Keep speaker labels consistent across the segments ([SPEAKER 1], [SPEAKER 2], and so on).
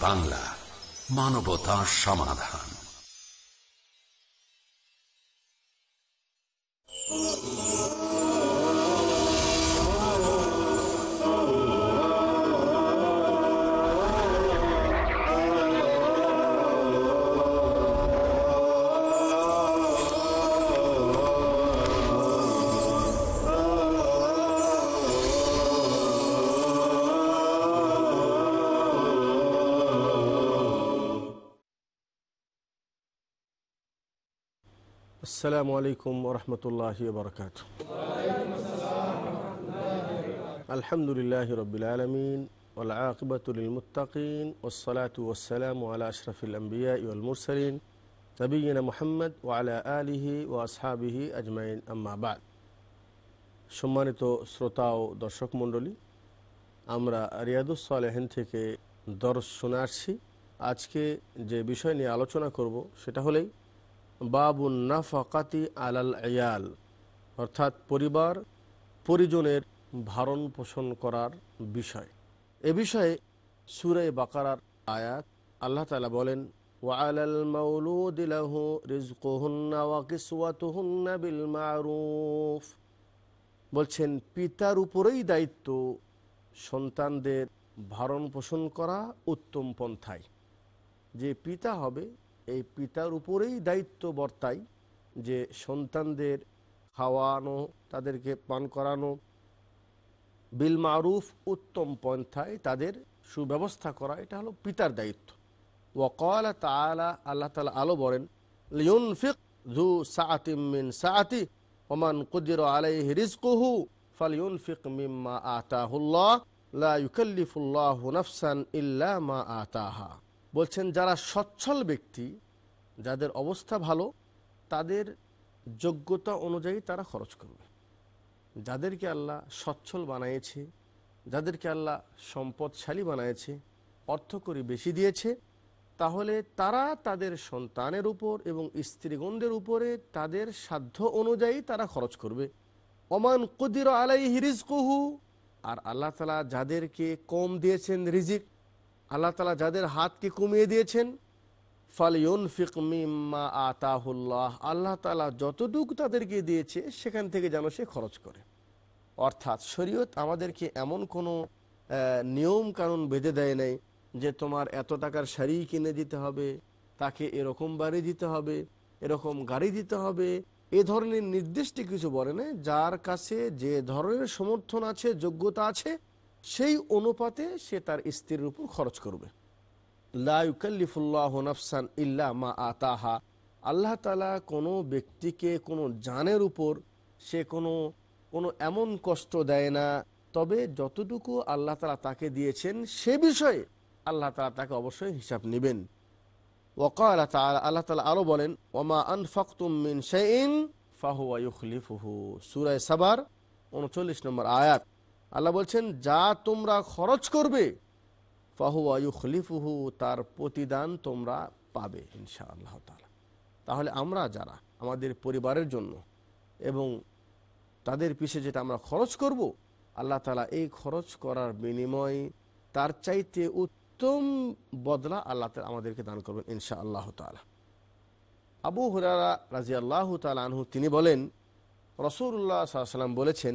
[SPEAKER 1] বাংলা মানবতা সমাধান।
[SPEAKER 2] আসসালামু আলাইকুম ওরহমতুল্লাহি আলহামদুলিল্লাহ রবিলমিন আলমিন ওলাকিবতুলমতাকিন ওসলাত ওসালাম আলা আশরফুল নবীনা মোহাম্মদ ওয়ালা আলিহি ও আসহাবিহি আজমাইন। আম্মাবাদ সম্মানিত শ্রোতা ও দর্শক মণ্ডলী, আমরা রিয়াদুসালেহন থেকে দর্শ শোনাচ্ছি আজকে যে বিষয় নিয়ে আলোচনা করব, সেটা হলেই বাবুন নাফাকাতি আলাল আয়াল, অর্থাৎ পরিবার পরিজনের ভারণ পোষণ করার বিষয়। এ বিষয়ে সুরে বাকারার আয়াত আল্লাহ তালা বলেন ওয়ালাল মারুফ। বলছেন, পিতার উপরেই দায়িত্ব সন্তানদের ভারণ পোষণ করা উত্তম পন্থায়। যে পিতা হবে এই পিতার উপরেই দায়িত্ব বর্তায় যে সন্তানদের খাওয়ানো, তাদেরকে পান করানো, বিল মারুফ উত্তম পন্থায় তাদের সুব্যবস্থা করা, এটা হলো পিতার দায়িত্ব। ওয়াকাল তালা আল্লাহ তালা আলো বলেন লিউনফিক ওমান কুদির লা নাফসান ইল্লা মা আতাহা। বলছেন, যারা সচ্ছল ব্যক্তি, যাদের অবস্থা ভালো, তাদের যোগ্যতা অনুযায়ী তারা খরচ করবে। যাদেরকে আল্লাহ সচ্ছল বানিয়েছে, যাদেরকে আল্লাহ সম্পদশালী বানিয়েছে অর্থকরী বেশি দিয়েছে, তাহলে তারা তাদের সন্তানের উপর এবং স্ত্রীগণদের উপরে তাদের সাধ্য অনুযায়ী তারা খরচ করবে। অমান কুদির আলাই হিরিজ কহু আর আল্লাহ তালা যাদেরকে কম দিয়েছেন রিজিক আল্লাহ তালা যাদের হাতকে কমিয়ে দিয়েছেন ফালিউন ফিকমিম্মা আতাহুল্লাহ, আল্লাহ তালা যতটুকু তাদেরকে দিয়েছে, সেখান থেকে যেন সে খরচ করে। অর্থাৎ শরীয়ত আমাদেরকে এমন কোনো নিয়ম কানুন বেঁধে দেয় নাই যে তোমার এত টাকার শাড়ি কিনে দিতে হবে, তাকে এরকম বাড়ি দিতে হবে, এরকম গাড়ি দিতে হবে, এ ধরনের নির্দিষ্ট কিছু বলে না যার কাছে যে ধরনের সমর্থন আছে, যোগ্যতা আছে সেই অনুপাতে সে তার স্ত্রীর উপর খরচ করবে। লাউকাল্লিফুল্লাহ নফসান ইল্লা মা আতাহা। আল্লাহ তালা কোনো ব্যক্তিকে, কোনো জানের উপর সে কোনো কোনো এমন কষ্ট দেয় না। তবে যতটুকু আল্লাহ তালা তাকে দিয়েছেন, সে বিষয়ে আল্লাহ তালা তাকে অবশ্যই হিসাব নেবেন। ওকাল তালা আল্লাহ তালা আরও বলেন ওমা আনফাকতুমিন শাইন ফাহুয়া ইউখলিফুহু। সুরায় সাবার উনচল্লিশ নম্বর আয়াত। আল্লাহ বলছেন, যা তোমরা খরচ করবে, ফাহুয়া ইউখলিফুহু, তার প্রতিদান তোমরা পাবে ইনশা আল্লাহ তালা তাহলে আমরা যারা আমাদের পরিবারের জন্য এবং তাদের পিছে যেটা আমরা খরচ করব, আল্লাহ তালা এই খরচ করার বিনিময় তার চাইতে উত্তম বদলা আল্লাহ তালা আমাদেরকে দান করবেন ইনশা আল্লাহ তালা আবু হুরারা রাজি আল্লাহ তালহু তিনি বলেন রসুল্লাহ সাল্লাম বলেছেন,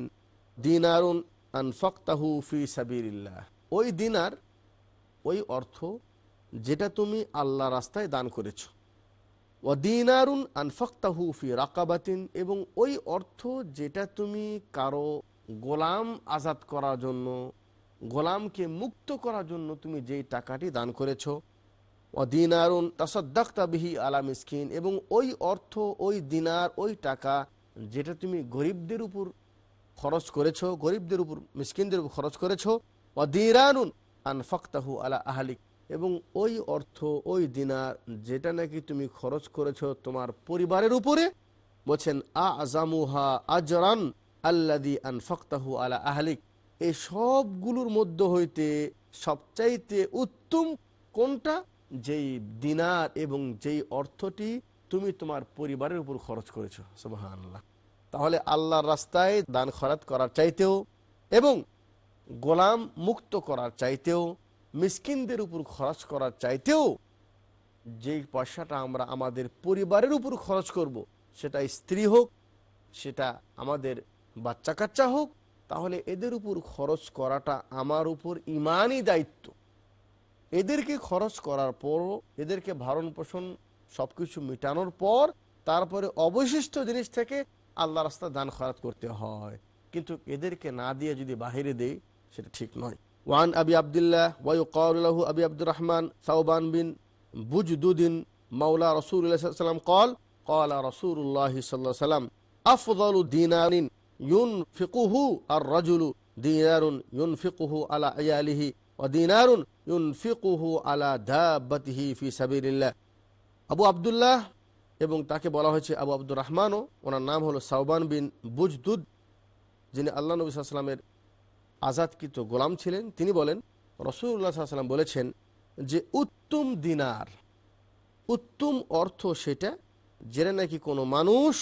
[SPEAKER 2] দিনারুন আনফাক্তাহু ফি সাবিরিল্লাহ ওই দিনার ওই অর্থ যেটা তুমি আল্লাহ রাস্তায় দান করেছ। ও দিনারুন আনফাক্তাহু ফি রাকাবাতিন এবং ওই অর্থ যেটা তুমি কারও গোলাম আজাদ করার জন্য, গোলামকে মুক্ত করার জন্য তুমি যেই টাকাটি দান করেছ। ও দিনারুন তাসদ্দাক্তাবিহি আলা মিসকিন এবং ওই অর্থ, ওই দিনার ওই টাকা যেটা তুমি গরিবদের উপর খরচ করেছ, গরিবদের উপর, মিসকিনদের উপর খরচ করেছ। দিরানুন আনফাক্তাহু আলা আহালিক। এবং ওই অর্থ, ওই দিনার যেটা নাকি তুমি খরচ করেছ তোমার পরিবারের উপরে, বলছেন আ আজামুহা আজরান আল্লাদি আনফাক্তাহু আলা আহলিক। এই সবগুলোর মধ্য হইতে সবচাইতে উত্তম কোনটা? যেই দিনার এবং যেই অর্থটি তুমি তোমার পরিবারের উপর খরচ করেছ। সুবাহ আল্লাহ তাহলে আল্লাহর রাস্তায় দান খরাত করার চাইতেও এবং গোলাম মুক্ত করার চাইতেও, মিসকিনদের উপর খরচ করার চাইতেও যেই পয়সাটা আমরা আমাদের পরিবারের উপর খরচ করব। সেটা স্ত্রী হোক, সেটা আমাদের বাচ্চা কাচ্চা হোক, তাহলে এদের উপর খরচ করাটা আমার উপর ইমানই দায়িত্ব এদেরকে খরচ করার পরও, এদেরকে ভারণ পোষণ সব কিছু মেটানোর পর, তারপরে অবশিষ্ট জিনিস থেকে আল্লাহ রাস্তা দান খরাত করতে হয়। কিন্তু এদেরকে না দিয়ে যদি বাহিরে দেই, সেটা ঠিক নয়। ওয়ান আবি আবদুল্লাহ ওয়াইকাউল্লাহু আবি আব্দুর রহমান সাউবান বিন বুজদুদ্দিন মাওলা রসুলাম কল, কলা রসুল্লাহ সাল্লাম আফদল দিনারিন ইউন ফিকুহু আর রজুলু দিনারুন ইউন ফিকুহু আলা আয়ালিহি ও দিনারুন ইউন ফিকুহু আলা দাবাতিহি ফি সাবিল্লাহ আবু আবদুল্লাহ এবং তাকে বলা হয়েছে আবু আব্দুর রহমানও। ওনার নাম হলো সাউবান বিন বুজদুদ, যিনি আল্লাহ নবী সাল্লামের আজাদকৃত গোলাম ছিলেন। তিনি বলেন রসুল্লাহ সাল্লাম বলেছেন যে, উত্তম দিনার, উত্তম অর্থ সেটা যেটা নাকি কোনো মানুষ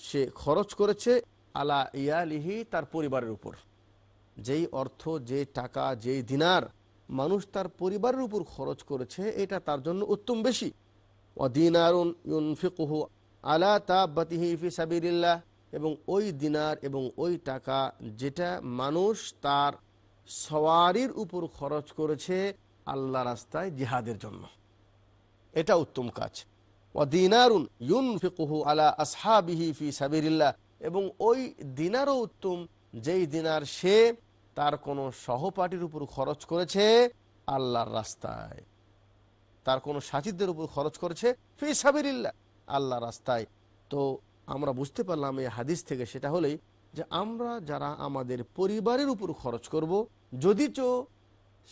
[SPEAKER 2] সে খরচ করেছে আলা ইয়ালিহি তার পরিবারের উপর। যেই অর্থ, যে টাকা, যেই দিনার মানুষ তার পরিবারের উপর খরচ করেছে, এটা তার জন্য উত্তম বেশি। অদিনারুন ইউনফিকুহু আলা তাবাতিহি ফি সাবিরিল্লাহ এবং ওই দিনার এবং ওই টাকা যেটা মানুষ তার সওয়ারির উপর খরচ করেছে আল্লাহ রাস্তায় জিহাদের জন্য। এটা উত্তম কাজ। ওয়াদিনারুন ইউনফিকুহু আলা আসহাবিহি ফি সাবিরিল্লাহ এবং ওই দিনারও উত্তম, যেই দিনার সে তার কোনো সহপাঠীর উপর খরচ করেছে আল্লাহর রাস্তায়। তার কোনো সাথীদের উপর খরচ করেছে। ফি সাবিরিল্লাহ আল্লাহ রাস্তায়। তো আমরা বুঝতে পারলাম এই হাদিস থেকে সেটা হলেই যে আমরা যারা আমাদের পরিবারের উপর খরচ করব, যদিচ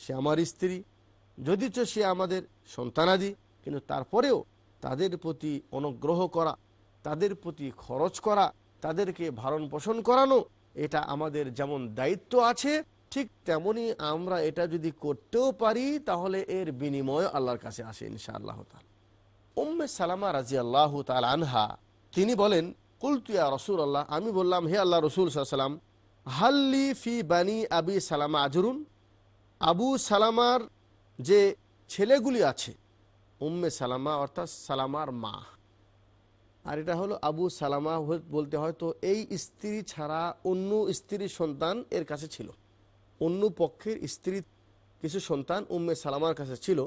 [SPEAKER 2] সে আমার স্ত্রী, যদিচ সে আমাদের সন্তানাদি, কিন্তু তারপরেও তাদের প্রতি অনুগ্রহ করা, তাদের প্রতি খরচ করা, তাদেরকে ভারণ পোষণ করানো, এটা আমাদের যেমন দায়িত্ব আছে ঠিক তেমনি আমরা এটা যদি করতেও পারি, তাহলে এর বিনিময় আল্লাহর কাছে আসে ইনশাআল্লাহ তাল উম্মে সালামা রাজি আল্লাহ তাল আনহা, তিনি বলেন কুলতুয়া রসুল আল্লাহ আমি বললাম, হে আল্লাহ রসুল সাল্লাম হাল্লি ফি বানি আবি সালামা আজরুন? আবু সালামার যে ছেলেগুলি আছে, উম্মে সালামা অর্থাৎ সালামার মা, আর এটা হলো আবু সালামা বলতে হয়তো এই স্ত্রী ছাড়া অন্য স্ত্রীর সন্তান এর কাছে ছিল। অন্য পক্ষের স্ত্রী কিছু সন্তান উম্মে সালামার কাছে ছিল।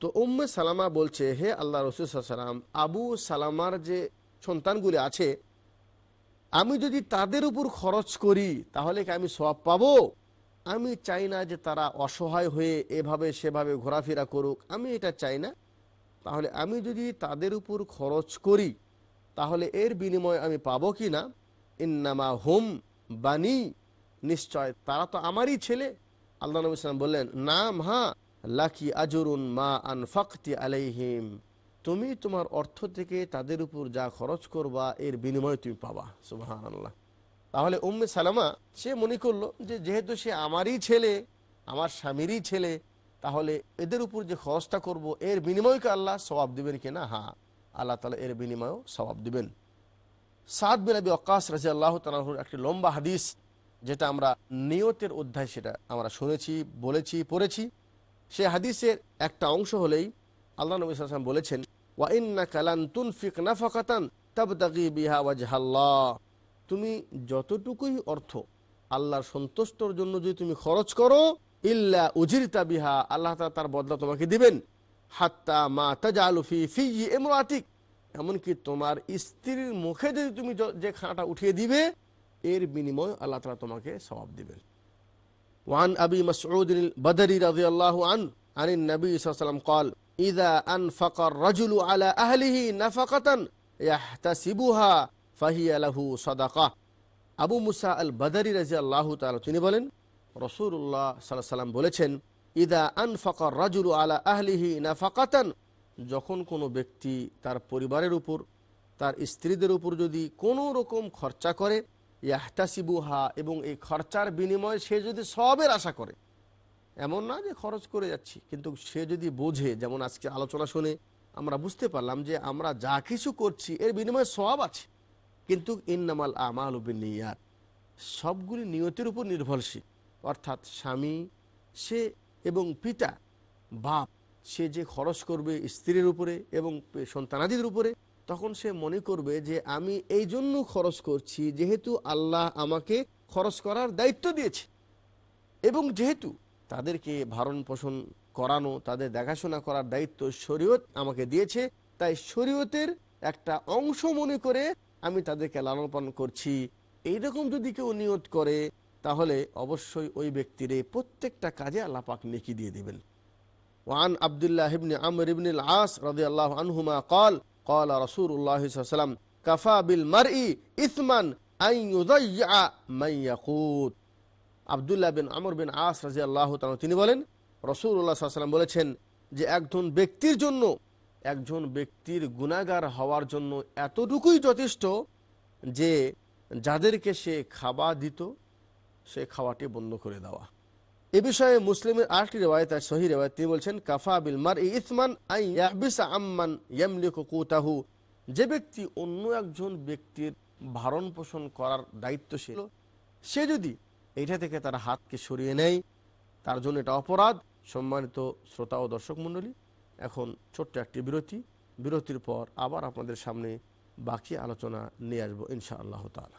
[SPEAKER 2] তো উম্মে সালামা বলছে, হে আল্লাহ রসুল সাল্লাম আবু সালামার যে সন্তানগুলি আছে, আমি যদি তাদের উপর খরচ করি, তাহলে কি আমি সব পাবো? আমি চাই না যে তারা অসহায় হয়ে এভাবে সেভাবে ঘোরাফেরা করুক। আমি এটা চাই না। তাহলে আমি যদি তাদের উপর খরচ করি, তাহলে এর বিনিময়ে আমি পাবো কি না? ইন্নামা হোম বানি নিশ্চয় তারা তো আমারই ছেলে। আল্লাহ নবী সালাম বললেন, নাম, হা, লাকি আজরুন মা আন ফকতি আলাইহিম। তুমি তোমার অর্থ থেকে তাদের উপর যা খরচ করবা, এর বিনিময়ে তুমি পাবা। সুবাহান আল্লাহ তাহলে উম্মে সালামা, সে মনে করল যে যেহেতু সে আমারই ছেলে, আমার স্বামীরই ছেলে, তাহলে এদের উপর যে খরচটা করব, এর বিনিময়কে আল্লাহ সবাব দিবেন কিনা হ্যাঁ আল্লাহ তালা এর বিনিময়েও সবাব দিবেন। সাদ বিন আবি অকাশ রাজি আল্লাহ তালাহুর একটি লম্বা হাদিস যেটা আমরা নিয়তের অধ্যায় সেটা আমরা শুনেছি, বলেছি, পড়েছি। সে হাদিসের একটা অংশ হলেই আল্লাহ নবী সাল্লাম বলেছেন ওয়াইন্না কালান তুন ফিক তুনফিক নাফাকাতান তাবতাগি বিহা ওয়াজহাল্লাহ তুমি যতটুকুই অর্থ আল্লাহর সন্তুষ্টর জন্য যদি তুমি খরচ করো, ইল্লা উজিরতা বিহা, আল্লাহ তাআলা তার বদলা তোমাকে দিবেন। হাত্তা মা তাজালুফি ফি এমরাতিক এমনকি তোমার স্ত্রীর মুখে যদি তুমি যে খানাটা উঠিয়ে দিবে এর বিনিময় আল্লাহ তালা তোমাকে সবাব দিবেন। ওয়ান আবি মসউদ্দিন বদরি রাজি আল্লাহ আন আনি নবী সাল্লাম কল, ইদা আন ফকর রজুল আলা আহলিহি নাফাকাতান ইয়াহতাসিবুহা ফাহিয়া লাহু সাদাকা। আবু মুসা আল বদরি রাজি আল্লাহ তালা তিনি বলেন রসুল্লাহ সাল্লাহ বলেছেন, ইদা আন ফকর রাজুল আলা আহলিহি নাফাকাতান। যখন কোনো ব্যক্তি তার পরিবারের উপর, তার স্ত্রীদের উপর যদি কোনো রকম খরচা করে ইয়াহতাসিবুহা, এবং এই খরচার বিনিময়ে সে যদি সবের আশা করে, এমন না যে খরচ করে যাচ্ছি, কিন্তু সে যদি বোঝে, যেমন আজকে আলোচনা শুনে আমরা বুঝতে পারলাম যে আমরা যা কিছু করছি, এর বিনিময়ে সব আছে। কিন্তু ইন্নামাল আমাল নিয়াত সবগুলি নিয়তের উপর নির্ভরশীল। অর্থাৎ স্বামী, সে এবং পিতা, বাপ, সে যে খরচ করবে স্ত্রীর উপরে এবং সন্তানাদির উপরে তখন সে মনে করবে যে আমি এই জন্য খরচ করছি যেহেতু আল্লাহ আমাকে খরচ করার দায়িত্ব দিয়েছে এবং যেহেতু তাদেরকে ভারণ পোষণ করানো তাদের দেখাশোনা করার দায়িত্ব শরীয়ত আমাকে দিয়েছে তাই শরীয়তের একটা অংশ মনে করে আমি তাদেরকে লালন পালন করছি এইরকম যদি কেউ নিয়ত করে তাহলে অবশ্যই ওই ব্যক্তির প্রত্যেকটা কাজে আল্লাহ পাক নেকি দিয়ে দিবেন ওয়ান আবদুল্লাহ ইবনে আমর ইবনে আস রাদিয়াল্লাহু আনহুমা قال কলা রসুল্লাহ সাল্লাম কাফা বিল মার ই ইসমান মাইয়াকুত আবদুল্লাহ বিন আমর বিন আস রাজি আল্লাহ তিনি বলেন রসুল্লাহ সাল্লাম বলেছেন যে একজন ব্যক্তির জন্য, একজন ব্যক্তির গুণাগার হওয়ার জন্য এতটুকুই যথেষ্ট যে যাদেরকে সে খাওয়া দিত, সে খাওয়াটি বন্ধ করে দেওয়া। এ বিষয়ে মুসলিমের আরেকটি রেওয়ায়ত আছে, সহি রেওয়ায়ত। তিনি বলছেন, কাফা বিল মার ইসমান আই ইয়াহবিসা আম্মান ইয়ামলিকু কুতাহু। যে ব্যক্তি অন্য একজন ব্যক্তির ভারণ পোষণ করার দায়িত্বশীল, সে যদি এটা থেকে তার হাতকে সরিয়ে নেয়, তার জন্য এটা অপরাধ। সম্মানিত শ্রোতা ও দর্শক মণ্ডলী, এখন ছোট্ট একটি বিরতি। বিরতির পর আবার আপনাদের সামনে বাকি আলোচনা নিয়ে আসব ইনশা আল্লাহ তালা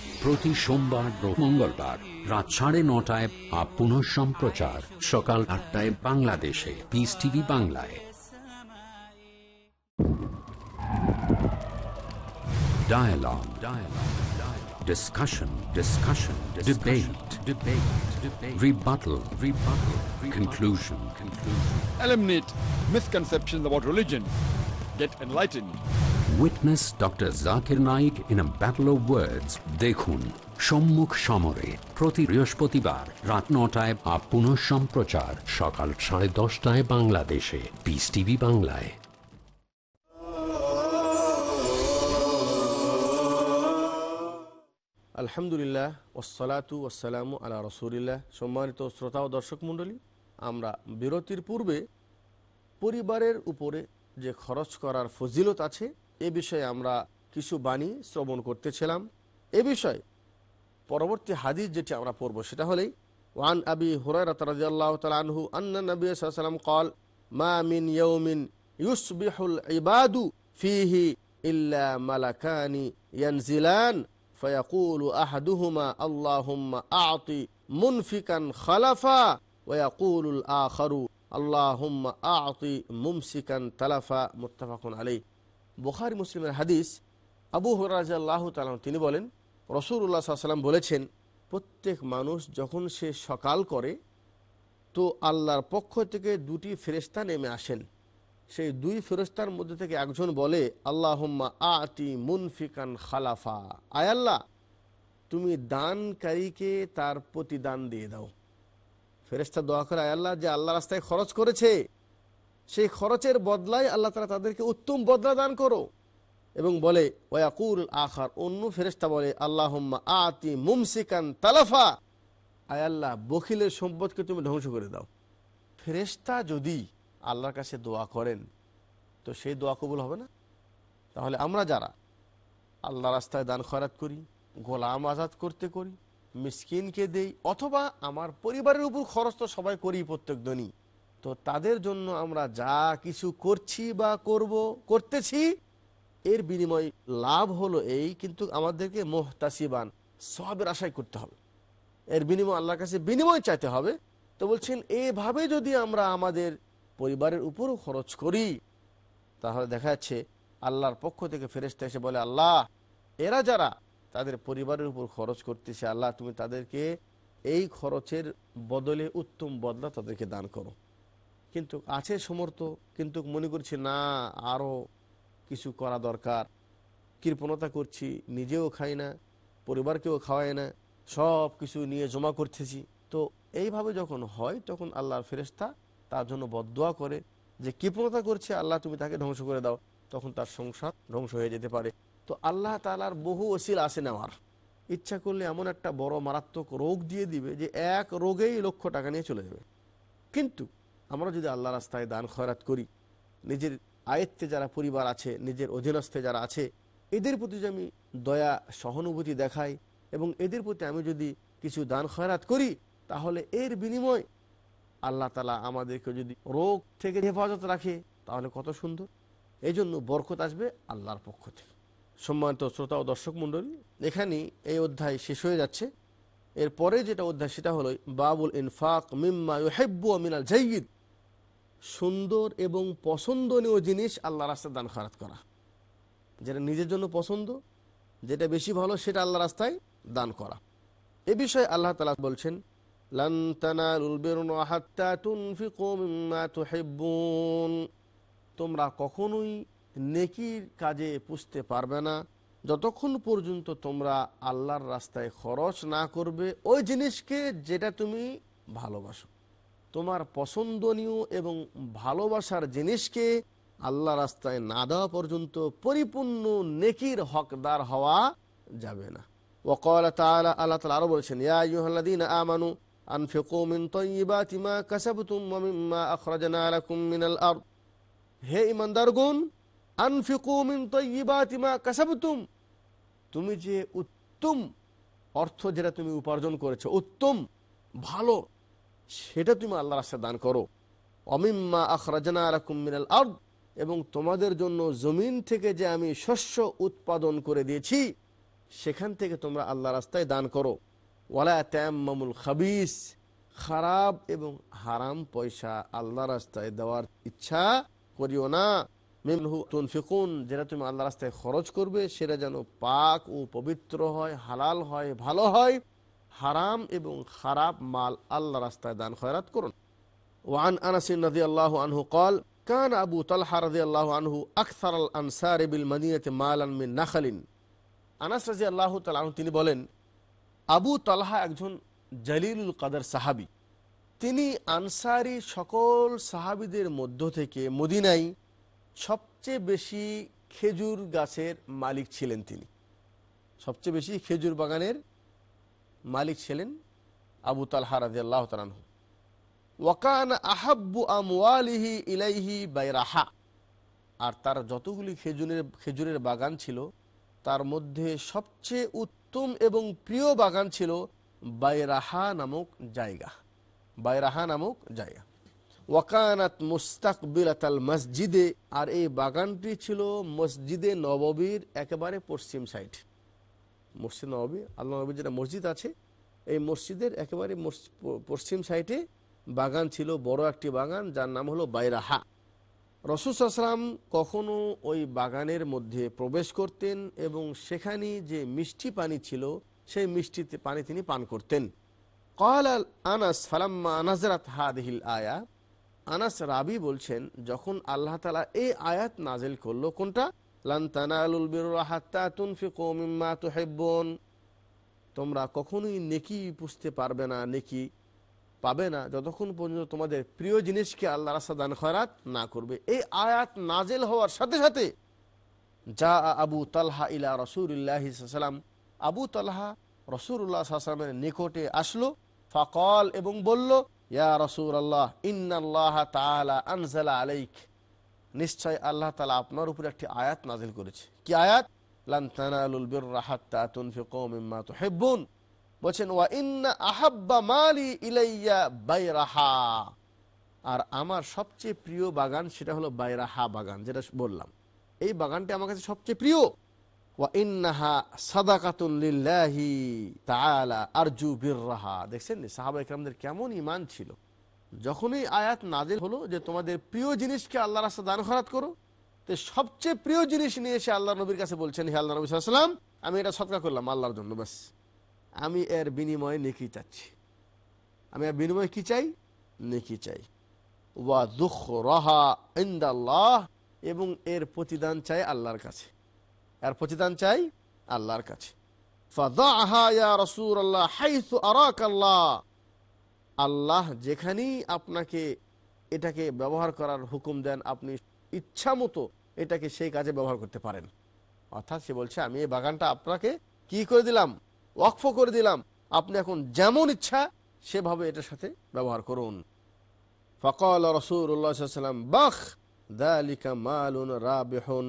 [SPEAKER 1] প্রতি সোমবার মঙ্গলবার রাত সাড়ে নটায় আপ পুনঃ সম্প্রচার সকাল আটটায় বাংলাদেশে পিস টিভি বাংলায় Dialogue. Dialogue. Dialogue. Discussion. Discussion. Debate. Debate. Debate. Rebuttal. Rebuttal. Conclusion. Conclusion.
[SPEAKER 3] eliminate misconceptions about religion, get enlightened.
[SPEAKER 1] Witness Dr. Zakir Naik in a battle of words. দেখুন সম্মুখ সমরে প্রতি বৃহস্পতিবার রাত নটায় আপ পুনঃ সম্প্রচার সকাল সাড়ে দশটায় বাংলাদেশে পিস টিভি বাংলায়
[SPEAKER 2] আলহামদুলিল্লাহ ওসালাতু ওসালামু আলা রসুলিল্লাহ সম্মানিত শ্রোতা ও দর্শক মণ্ডলী আমরা বিরতির পূর্বে পরিবারের উপরে যে খরচ করার ফজিলত আছে এ বিষয়ে আমরা কিছু বাণী শ্রবণ করতেছিলাম এ বিষয়ে পরবর্তী হাদিস যেটি আমরা পড়ব সেটা হলেই ওয়ান আবি হুরায়রা রাদিয়াল্লাহু তাআলা আনহু আন্না নবী সাল্লাল্লাহু আলাইহি ওয়াসাল্লাম قال ما من يوم يصبح العباد فيه إلا ملكان ينزلان فيقول أحدهما اللهم أعطي منفكا خلفا ويقول الآخر আল্লাহ আতি তালাফা আলী মুসলিমের হাদিস, আবু হরাজ তালাম তিনি বলেন রসুল্লাহ সাল্লাম বলেছেন, প্রত্যেক মানুষ যখন সে সকাল করে, তো আল্লাহর পক্ষ থেকে দুটি ফেরেস্তা নেমে আসেন। সেই দুই ফেরস্তার মধ্যে থেকে একজন বলে, আল্লাহম্মা আতি মুনফিকান খালাফা। আয়াল্লাহ তুমি দানকারীকে তার প্রতিদান দিয়ে দাও। ফেরেস্তা দোয়া করে আয়াল্লাহ যে আল্লাহ রাস্তায় খরচ করেছে, সেই খরচের বদলায় আল্লাহ তালা তাদেরকে উত্তম বদলা দান করো। এবং বলে ওয়াকুল আখার, অন্য ফেরেস্তা বলে, আল্লাহম্মা আতি মুমসিকান তালাফা। আয়াল্লাহ বখিলের সম্পদকে তুমি ধ্বংস করে দাও। ফেরেস্তা যদি আল্লাহর কাছে দোয়া করেন, তো সেই দোয়া কবুল হবে না? তাহলে আমরা যারা আল্লাহ রাস্তায় দান খরাত করি, গোলাম আজাদ করতে করি মিসকিনকে দেই, অথবা আমার পরিবারের উপর খরচ তো সবাই করি প্রত্যেক তো তাদের জন্য আমরা যা কিছু করছি বা করব, করতেছি, এর বিনিময় লাভ হলো এই, কিন্তু আমাদেরকে মোহতাসিবান সবের আশাই করতে হবে। এর বিনিময় আল্লাহর কাছে বিনিময় চাইতে হবে। তো বলছেন, এভাবে যদি আমরা আমাদের পরিবারের উপরও খরচ করি, তাহলে দেখা যাচ্ছে আল্লাহর পক্ষ থেকে ফেরেস্তা এসে বলে, আল্লাহ, এরা যারা তাদের পরিবারের উপর খরচ করতেছে আল্লাহ, তুমি তাদেরকে এই খরচের বদলে উত্তম বদলা তাদেরকে দান করো। কিন্তু আছে সমর্থ, কিন্তু মনে করছি, না আরও কিছু করা দরকার। কৃপণতা করছি, নিজেও খাই না, পরিবারকেও খাওয়াই না, সব কিছু নিয়ে জমা করতেছি। তো এইভাবে যখন হয়, তখন আল্লাহর ফেরেস্তা তার জন্য বদোয়া করে যে, কৃপণতা করছে, আল্লাহ তুমি তাকে ধ্বংস করে দাও। তখন তার সংসার ধ্বংস হয়ে যেতে পারে। তো আল্লাহ তালার বহু অসিল আসে নেওয়ার ইচ্ছা করলে এমন একটা বড় মারাত্মক রোগ দিয়ে দিবে যে এক রোগেই লক্ষ টাকা নিয়ে চলে যাবে। কিন্তু আমরা যদি আল্লাহ রাস্তায় দান খয়রাত করি, নিজের আয়ত্তে যারা পরিবার আছে, নিজের অধীনস্থে যারা আছে, এদের প্রতি যদি আমি দয়া, সহানুভূতি দেখাই এবং এদের প্রতি আমি যদি কিছু দান খয়রাত করি, তাহলে এর বিনিময় আল্লাহ তালা আমাদেরকে যদি রোগ থেকে হেফাজত রাখে, তাহলে কত সুন্দর। এই জন্য বরকত আসবে আল্লাহর পক্ষ থেকে। সম্মানিত শ্রোতা ও দর্শক মণ্ডলী, এখানেই এই অধ্যায় শেষ হয়ে যাচ্ছে। এরপরে যেটা অধ্যায়, সেটা হলো বাবুল ইনফাক মিম্মা ইউহিব্বু মিনাল জাইয়িদ। সুন্দর এবং পছন্দনীয় জিনিস আল্লাহ রাস্তায় দান খারাত করা। যেটা নিজের জন্য পছন্দ, যেটা বেশি ভালো, সেটা আল্লাহ রাস্তায় দান করা। এ বিষয়ে আল্লাহ তালা বলছেন তোমরা কখনোই নেকির কাজে পুষতে পারবে না যতক্ষণ পর্যন্ত তোমরা আল্লাহর রাস্তায় খরচ না করবে ওই জিনিসকে যেটা তুমি ভালোবাসো তোমার পছন্দনীয় এবং ভালোবাসার জিনিসকে আল্লাহ রাস্তায় না দেওয়া পর্যন্ত পরিপূর্ণ নেকির হকদার হওয়া যাবে না وقال تعالى আল্লাহ তাআলা আরো বলেছেন ইয়া আইয়ুহাল্লাযীনা আমানু আনফিকু মিন তাইয়্যিবাতি মা কাসাবতুম ওয়া মিম্মা আখরাজনা লাকুম মিনাল আরদ হে ঈমানদারগণ তুমি যে উত্তম অর্থ যেটা তুমি উপার্জন করেছ, উত্তম, ভালো, সেটা তুমি আল্লাহ রাস্তায় দান করো। অমিম্মা আখরাজনা রাকুম মিনাল আরদ, এবং তোমাদের জন্য জমিন থেকে যে আমি শস্য উৎপাদন করে দিয়েছি, সেখান থেকে তোমরা আল্লাহ রাস্তায় দান করো। ওয়ালা মামুল খাবিস, খারাপ এবং হারাম পয়সা আল্লাহ রাস্তায় দেওয়ার ইচ্ছা করিও না। তুনফিকুন, যেটা তুমি আল্লাহ রাস্তায় খরচ করবে, সেটা যেন পাক ও পবিত্র হয়, হালাল হয়, ভালো হয়, হারাম এবং খারাপ মাল আল্লাহ রাস্তায় দান, খয়রাত করুন। ওয়ান আনাসিন রাজি আল্লাহ আনহু কল কান আবু তালহা রাজি আল্লাহ আনহু আখতার আল আনসার বিল মাদিনাতে মালান মিন নাখালিন। আনাস রাজি আল্লাহ তালু তিনি বলেন, আবু তালহা একজন জালিলুল কাদের সাহাবি। তিনি আনসারি সকল সাহাবিদের মধ্য থেকে মদিনায় সবচেয়ে বেশি খেজুর গাছের মালিক ছিলেন তিনি। সবচেয়ে বেশি খেজুর বাগানের মালিক ছিলেন আবু তালহা রাজি আল্লাহ তালানহু ওয়াকান আহাব্বু আমওয়ালিহি ইলাইহি বাইরাহা। আর তার যতগুলি খেজুরের খেজুরের বাগান ছিল, তার মধ্যে সবচেয়ে উত্তম এবং প্রিয় বাগান ছিল বাইরাহা নামক জায়গা। বাইরাহা নামক জায়গা। ওয়াকানাত মুস্তাকবিলাত আল মসজিদে, আর এই বাগানটি ছিল মসজিদে নববীর একেবারে পশ্চিম সাইড। মসজিদ নবী আল্লাহ নবীর যেটা মসজিদ আছে, এই মসজিদের একেবারে পশ্চিম সাইডে বাগান ছিল, বড় একটি বাগান, যার নাম হলো বাইরাহা। রসুসাল্লাম কখনো ওই বাগানের মধ্যে প্রবেশ করতেন এবং সেখানে যে মিষ্টি পানি ছিল, সেই মিষ্টি পানি তিনি পান করতেন। কয়াল আনাস ফালাম্মা নাজরাত হাদিহিল আয়া আনাস রাবি বলছেন, যখন আল্লাহ তালা এই আয়াত নাজেল করল, কোনটা? তুহিব্বুন। তোমরা কখনোই নেকি পুষতে পারবে না, নেকি পাবে না। যতক্ষণ পর্যন্ত তোমাদের প্রিয় জিনিসকে আল্লাহ রাস্তা দান খয়রাত না করবে। এই আয়াত নাজেল হওয়ার সাথে সাথে যা আবু তালহা ইলা রসুল্লাহ সাল্লাম আবু তালহা রসুল্লাহ সাল্লামের নিকটে আসলো, ফকল এবং বলল ইয়া আল্লাহ আলাইক। নিশ্চয় আল্লাহ তালা আপনার উপর একটি আয়াত নাজিল করেছে। কি আয়াত? বলছেন, ওয়া ইন্না আহাব্বা মালি ইলাইয়া আর আমার সবচেয়ে প্রিয় বাগান সেটা হলো বাইরাহা বাগান, যেটা বললাম। এই বাগানটি আমার কাছে সবচেয়ে প্রিয়। ওয়া ইন্নাহা সাদাকাতুন লিল্লাহি তাআলা আরজু বিররাহা দেখছেন সাহাবা ইকরামদের কেমন ঈমান ছিল। যখনই আয়াত নাজিল হলো যে তোমাদের প্রিয় জিনিসকে আল্লাহ রাস্তা দান খরাত করো, তো সবচেয়ে প্রিয় জিনিস নিয়ে এসে আল্লাহ নবীর কাছে বলছেন, হে আল্লাহ নবী সাল্লাম আমি এটা সৎকার করলাম আল্লাহর জন্য, ব্যাস। আমি এর বিনিময়ে নেকি চাচ্ছি। আমি এর বিনিময়ে কি চাই? নেকি চাই। ওয়া দুঃখ রহা ইন্দাল্লাহ, এবং এর প্রতিদান চাই আল্লাহর কাছে। এর প্রতিদান চাই আল্লাহর কাছে। আল্লাহ যেখানেই আপনাকে এটাকে ব্যবহার করার হুকুম দেন, আপনি ইচ্ছা মতো এটাকে সেই কাজে ব্যবহার করতে পারেন। অর্থাৎ সে বলছে, আমি এই বাগানটা আপনাকে কি করে দিলাম? ওয়াকফ করে দিলাম। আপনি এখন যেমন ইচ্ছা সেভাবে এটার সাথে ব্যবহার করুন। ফকল রসুল্লাহাম বাখ, দালিকা মালুন রাবেহন।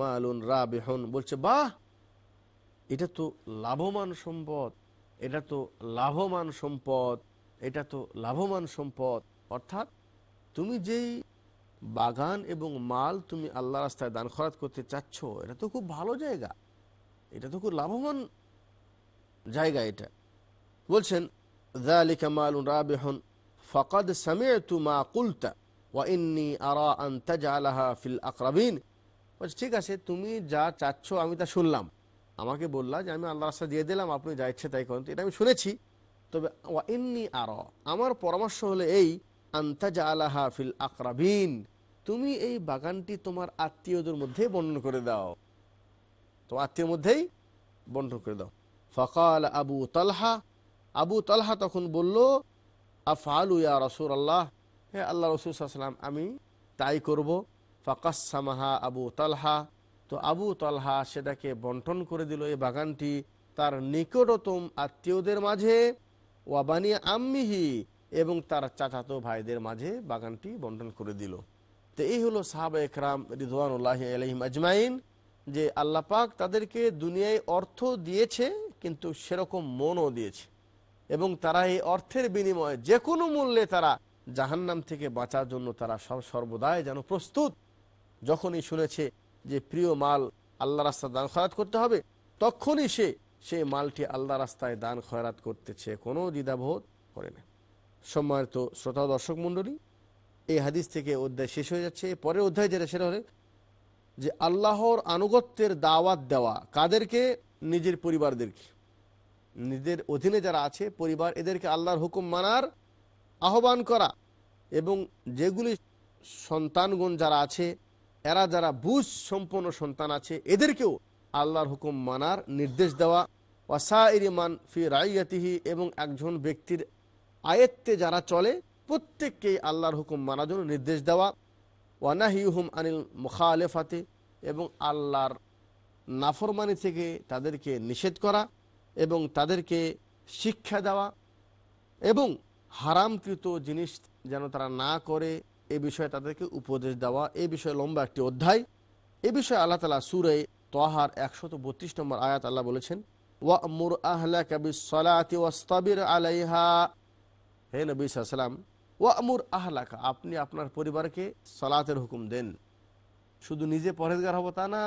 [SPEAKER 2] মালুন বলছে, বাহ! এটা তো লাভমান সম্পদ, এটা তো লাভবান সম্পদ, এটা তো লাভবান সম্পদ। অর্থাৎ তুমি যেই বাগান এবং মাল তুমি আল্লাহ রাস্তায় দান খরাত করতে চাচ্ছ, এটা তো খুব ভালো জায়গা। এটা তো খুব লাভবান জায়গা এটা। বলছেন দালিকা মালুন ফকদ সামিয়তু মা কুলতা ওয়া ইন্নি আরা আন তাজআলাহা ফিল আকরাবিন বলছে, ঠিক আছে, তুমি যা চাচ্ছ আমি তা শুনলাম। আমাকে বললা যে আমি আল্লাহ রাস্তা দিয়ে দিলাম, আপনি যা ইচ্ছে তাই করুন। এটা আমি শুনেছি। তবে ওয়া ইন্নি আর, আমার পরামর্শ হলো এই আন্তাজা আলাহা ফিল আকরাবিন, তুমি এই বাগানটি তোমার আত্মীয়দের মধ্যে বর্ণন করে দাও। তো আত্মীয় মধ্যেই বন্টন করে দাও। ফকাল আবু তালহা আবু তালহা তখন বলল, আফআলু ইয়া রসুল আল্লাহ হে আল্লাহ রসুল সাল্লাম আমি তাই করব। ফাকাসামাহা আবু তালহা। তো আবু তালহা সেটাকে বন্টন করে দিল এই বাগানটি তার নিকটতম আত্মীয়দের মাঝে ওয়াবানি আম্মিহি এবং তার চাচাতো ভাইদের মাঝে বাগানটি বন্টন করে দিল। তো এই হলো সাহাবা একরাম রিদওয়ানুল্লাহ আলহিম আজমাইন যে আল্লাহ পাক তাদেরকে দুনিয়ায় অর্থ দিয়েছে কিন্তু সেরকম মনও দিয়েছে। এবং তারা এই অর্থের বিনিময়ে যে কোনো মূল্যে তারা জাহান্নাম থেকে বাঁচার জন্য তারা সব সর্বদাই যেন প্রস্তুত। যখনই শুনেছে যে প্রিয় মাল আল্লাহ রাস্তায় দান খয়াত করতে হবে, তখনই সে সেই মালটি আল্লাহ রাস্তায় দান খয়রাত করতেছে, কোনো দ্বিধাবোধ করে না। সম্মানিত শ্রোতা দর্শক মণ্ডলী, এই হাদিস থেকে অধ্যায় শেষ হয়ে যাচ্ছে। পরের অধ্যায় যেটা, সেটা হলে যে আল্লাহর আনুগত্যের দাওয়াত দেওয়া কাদেরকে? নিজের পরিবারদেরকে। নিজের অধীনে যারা আছে, পরিবার এদেরকে আল্লাহর হুকুম মানার আহ্বান করা এবং যেগুলি সন্তানগণ যারা আছে এরা যারা বুঝ সম্পন্ন সন্তান আছে, এদেরকেও আল্লাহর হুকুম মানার নির্দেশ দেওয়া। ওয়াসা ইরিমান ফি রাইয়াতিহি, এবং একজন ব্যক্তির আয়ত্তে যারা চলে, প্রত্যেককেই আল্লাহর হুকুম মানার জন্য নির্দেশ দেওয়া। ওয়ানাহি ওয়ানাহিহুম আনিল মুখালেফাতে, এবং আল্লাহর নাফরমানি থেকে তাদেরকে নিষেধ করা এবং তাদেরকে শিক্ষা দেওয়া। এবং হারামকৃত জিনিস যেন তারা না করে এ বিষয়ে তাদেরকে উপদেশ দেওয়া এই বিষয়ে লম্বা একটি অধ্যায়। এ বিষয়ে আল্লাহ তালা সুরে তোহার একশত বত্রিশ নম্বর আয়াত আল্লাহ বলেছেন আলাইহা। আপনি আপনার পরিবারকে সলাতের হুকুম দেন। শুধু নিজে পরেজগার হব তা না,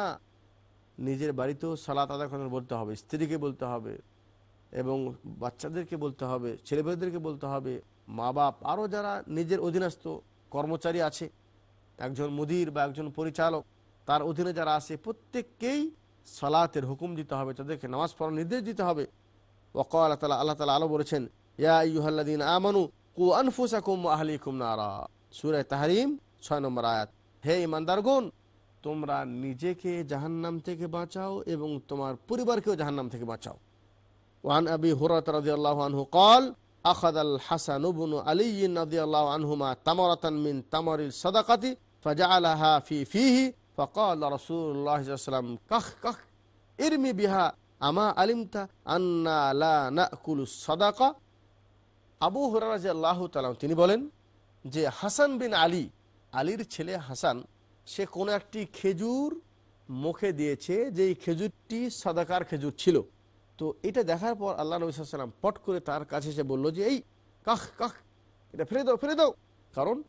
[SPEAKER 2] নিজের বাড়িতেও সালাত আদায় করতে বলতে হবে, স্ত্রীকে বলতে হবে এবং বাচ্চাদেরকে বলতে হবে, ছেলেমেয়েদেরকে বলতে হবে মা বাপ আরও যারা নিজের অধীনস্থ কর্মচারী আছে একজন মুদির বা একজন পরিচালক তার অধীনে যারা আছে প্রত্যেককেই সালাতের হুকুম দিতে হবে তাদেরকে নামাজ পড়ার নির্দেশ দিতে হবে ওকা আল্লাহ তালা আল্লাহ তালা আলো বলেছেন ইয়া ইউহাল্লাদিন আমানু কু আনফুসাকুম আহলিকুম নারা সুরে তাহারিম ছয় নম্বর আয়াত হে ইমানদারগণ তোমরা নিজেকে জাহান্নাম থেকে বাঁচাও এবং তোমার পরিবারকেও জাহান্নাম থেকে বাঁচাও ওয়ান আবি হুরাত রাদিয়াল্লাহু আনহু قال আখাদ হাসান উবনু আলী নদিয়াল্লাহ আনহুমা তামরাতান মিন তামরিল সদাকাতি ফাজা আলাহা ফি ফিহি ফকাল রসুল্লাহাম কাহ কাহ, ইরমি বিহা, আমা আলিমতা আন্না লা নাকুলু সদাকা। আবু হরাজি আল্লাহ তালাম তিনি বলেন যে হাসান বিন আলী, আলীর ছেলে হাসান, সে কোন একটি খেজুর মুখে দিয়েছে যেই খেজুরটি সাদাকার খেজুর ছিল। তো এটা দেখার পর আল্লাহ নবী সাল্লাম পট করে তার কাছে এসে বলল যে, এই, কাহ কাহ, এটা ফিরে দাও ফিরে দাও। কারণ,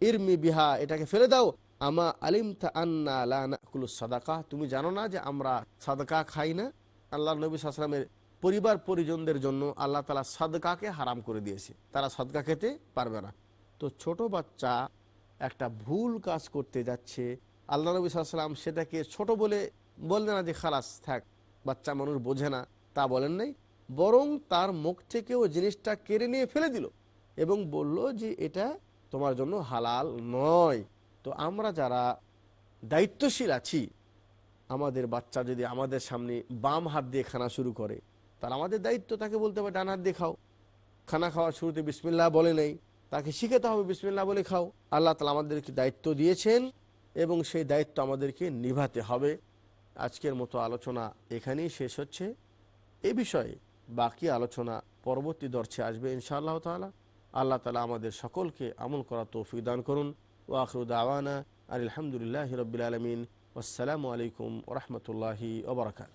[SPEAKER 2] ইরমি বিহা, এটাকে ফেলে দাও। আমা আলিম তা আন্না সাদাকা। তুমি জানো না যে আমরা সাদকা খাই না? আল্লাহ নবী সালামের পরিবার পরিজনদের জন্য আল্লাহ তালা সাদকাকে হারাম করে দিয়েছে। তারা সাদকা খেতে পারবে না। তো ছোট বাচ্চা একটা ভুল কাজ করতে যাচ্ছে। আল্লাহ নবী সাল্লাম সেটাকে ছোট বলে বললেন না যে, খালাস, থাক, বাচ্চা মানুষ বোঝে না। তা বলেন নাই, বরং তার মুখ থেকেও জিনিসটা কেড়ে নিয়ে ফেলে দিল এবং বলল যে এটা তোমার জন্য হালাল নয়। তো আমরা যারা দায়িত্বশীল আছি, আমাদের বাচ্চা যদি আমাদের সামনে বাম হাত দিয়ে খানা শুরু করে, তাহলে আমাদের দায়িত্ব তাকে বলতে হবে, ডান হাত দিয়ে খাও। খানা খাওয়ার শুরুতে বিসমিল্লা বলে নেই, তাকে শিখাতে হবে বিসমিল্লা বলে খাও। আল্লাহ তালা আমাদেরকে দায়িত্ব দিয়েছেন এবং সেই দায়িত্ব আমাদেরকে নিভাতে হবে। আজকের মতো আলোচনা এখানেই শেষ হচ্ছে। এ বিষয়ে বাকি আলোচনা পরবর্তী দর্শে আসবে ইনশাআল্লাহ তালা আল্লাহ তালা আমাদের সকলকে আমল করা তৌফিক দান করুন। ও আখরুদ আওয়ানা আলহামদুলিল্লাহ রবিল আলমিন। আসসালামু আলাইকুম রহমতুল্লাহি ওবরাকাত